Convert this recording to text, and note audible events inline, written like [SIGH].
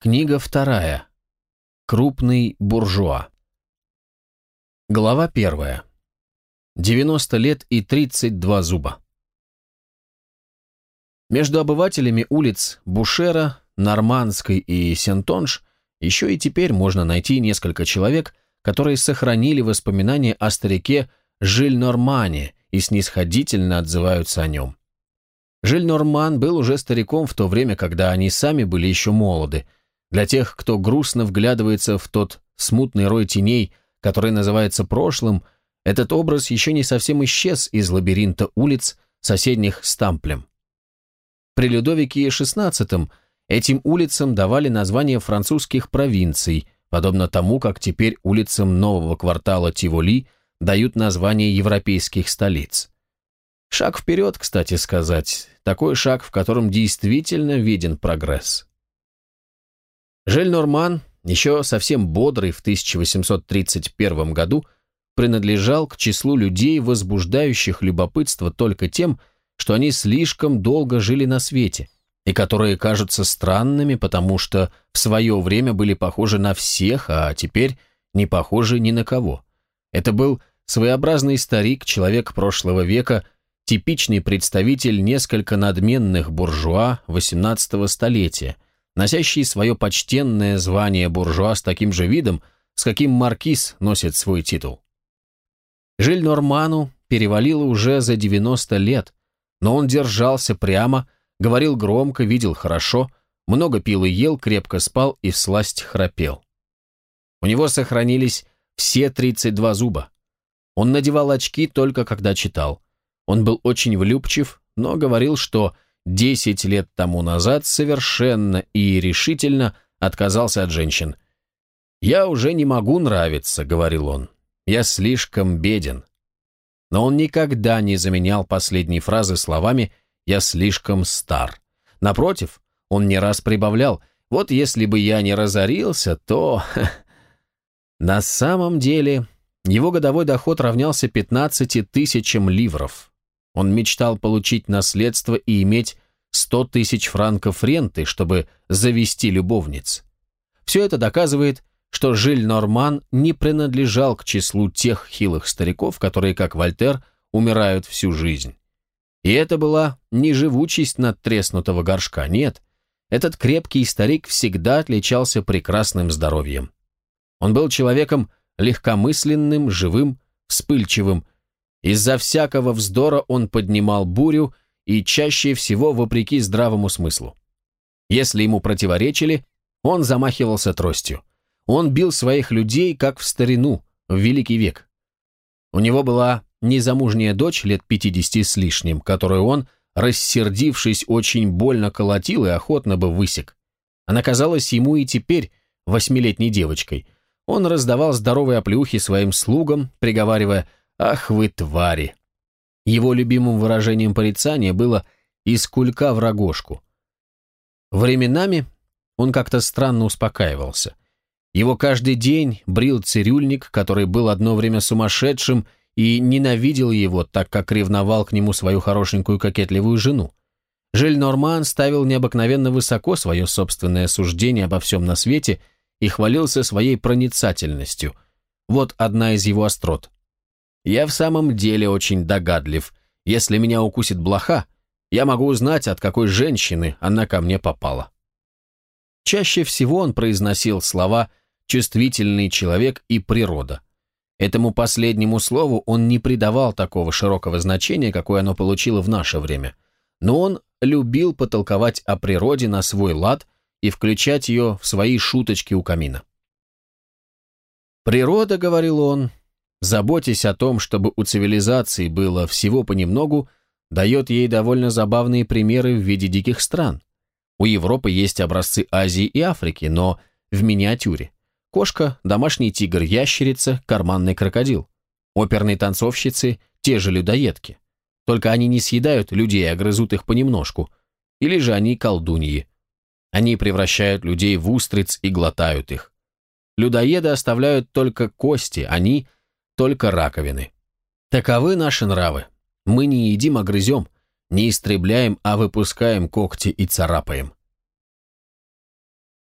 Книга вторая. Крупный буржуа. Глава первая. 90 лет и 32 зуба. Между обывателями улиц Бушера, Нормандской и Сентонж еще и теперь можно найти несколько человек, которые сохранили воспоминания о старике Жиль-Нормане и снисходительно отзываются о нем. Жиль-Норман был уже стариком в то время, когда они сами были еще молоды – для тех, кто грустно вглядывается в тот смутный рой теней, который называется прошлым, этот образ еще не совсем исчез из лабиринта улиц, соседних с Тамплем. При Людовике XVI этим улицам давали название французских провинций, подобно тому, как теперь улицам нового квартала Тиволи дают название европейских столиц. Шаг вперед, кстати сказать, такой шаг, в котором действительно виден прогресс. Жель Норман, еще совсем бодрый в 1831 году, принадлежал к числу людей, возбуждающих любопытство только тем, что они слишком долго жили на свете, и которые кажутся странными, потому что в свое время были похожи на всех, а теперь не похожи ни на кого. Это был своеобразный старик, человек прошлого века, типичный представитель несколько надменных буржуа XVIII столетия – носящий свое почтенное звание буржуа с таким же видом, с каким маркиз носит свой титул. Жиль Норману перевалило уже за 90 лет, но он держался прямо, говорил громко, видел хорошо, много пил и ел, крепко спал и всласть храпел. У него сохранились все 32 зуба. Он надевал очки только когда читал. Он был очень влюбчив, но говорил, что Десять лет тому назад совершенно и решительно отказался от женщин. «Я уже не могу нравиться», — говорил он. «Я слишком беден». Но он никогда не заменял последние фразы словами «я слишком стар». Напротив, он не раз прибавлял «вот если бы я не разорился, то...» [LAUGHS] На самом деле, его годовой доход равнялся 15 тысячам ливров. Он мечтал получить наследство и иметь 100 тысяч франков ренты, чтобы завести любовниц. Все это доказывает, что Жиль Норман не принадлежал к числу тех хилых стариков, которые, как Вольтер, умирают всю жизнь. И это была не живучесть надтреснутого горшка, нет. Этот крепкий старик всегда отличался прекрасным здоровьем. Он был человеком легкомысленным, живым, вспыльчивым, из-за всякого вздора он поднимал бурю и чаще всего вопреки здравому смыслу. Если ему противоречили, он замахивался тростью. Он бил своих людей, как в старину, в Великий век. У него была незамужняя дочь лет 50 с лишним, которую он, рассердившись, очень больно колотил и охотно бы высек. Она казалась ему и теперь восьмилетней девочкой. Он раздавал здоровые оплюхи своим слугам, приговаривая «Ах вы твари! Его любимым выражением порицания было «из кулька в рогожку». Временами он как-то странно успокаивался. Его каждый день брил цирюльник, который был одно время сумасшедшим и ненавидел его, так как ревновал к нему свою хорошенькую кокетливую жену. Жиль Норман ставил необыкновенно высоко свое собственное суждение обо всем на свете и хвалился своей проницательностью. Вот одна из его острот. Я в самом деле очень догадлив. Если меня укусит блоха, я могу узнать, от какой женщины она ко мне попала. Чаще всего он произносил слова «чувствительный человек» и «природа». Этому последнему слову он не придавал такого широкого значения, какое оно получило в наше время. Но он любил потолковать о природе на свой лад и включать ее в свои шуточки у камина. «Природа, — говорил он, заботясь о том, чтобы у цивилизации было всего понемногу, дает ей довольно забавные примеры в виде диких стран. У Европы есть образцы Азии и Африки, но в миниатюре. Кошка, домашний тигр, ящерица, карманный крокодил. Оперные танцовщицы – те же людоедки. Только они не съедают людей, а грызут их понемножку. Или же они колдуньи. Они превращают людей в устриц и глотают их. Людоеды оставляют только кости, они – только раковины. Таковы наши нравы. Мы не едим, а грызем, не истребляем, а выпускаем когти и царапаем.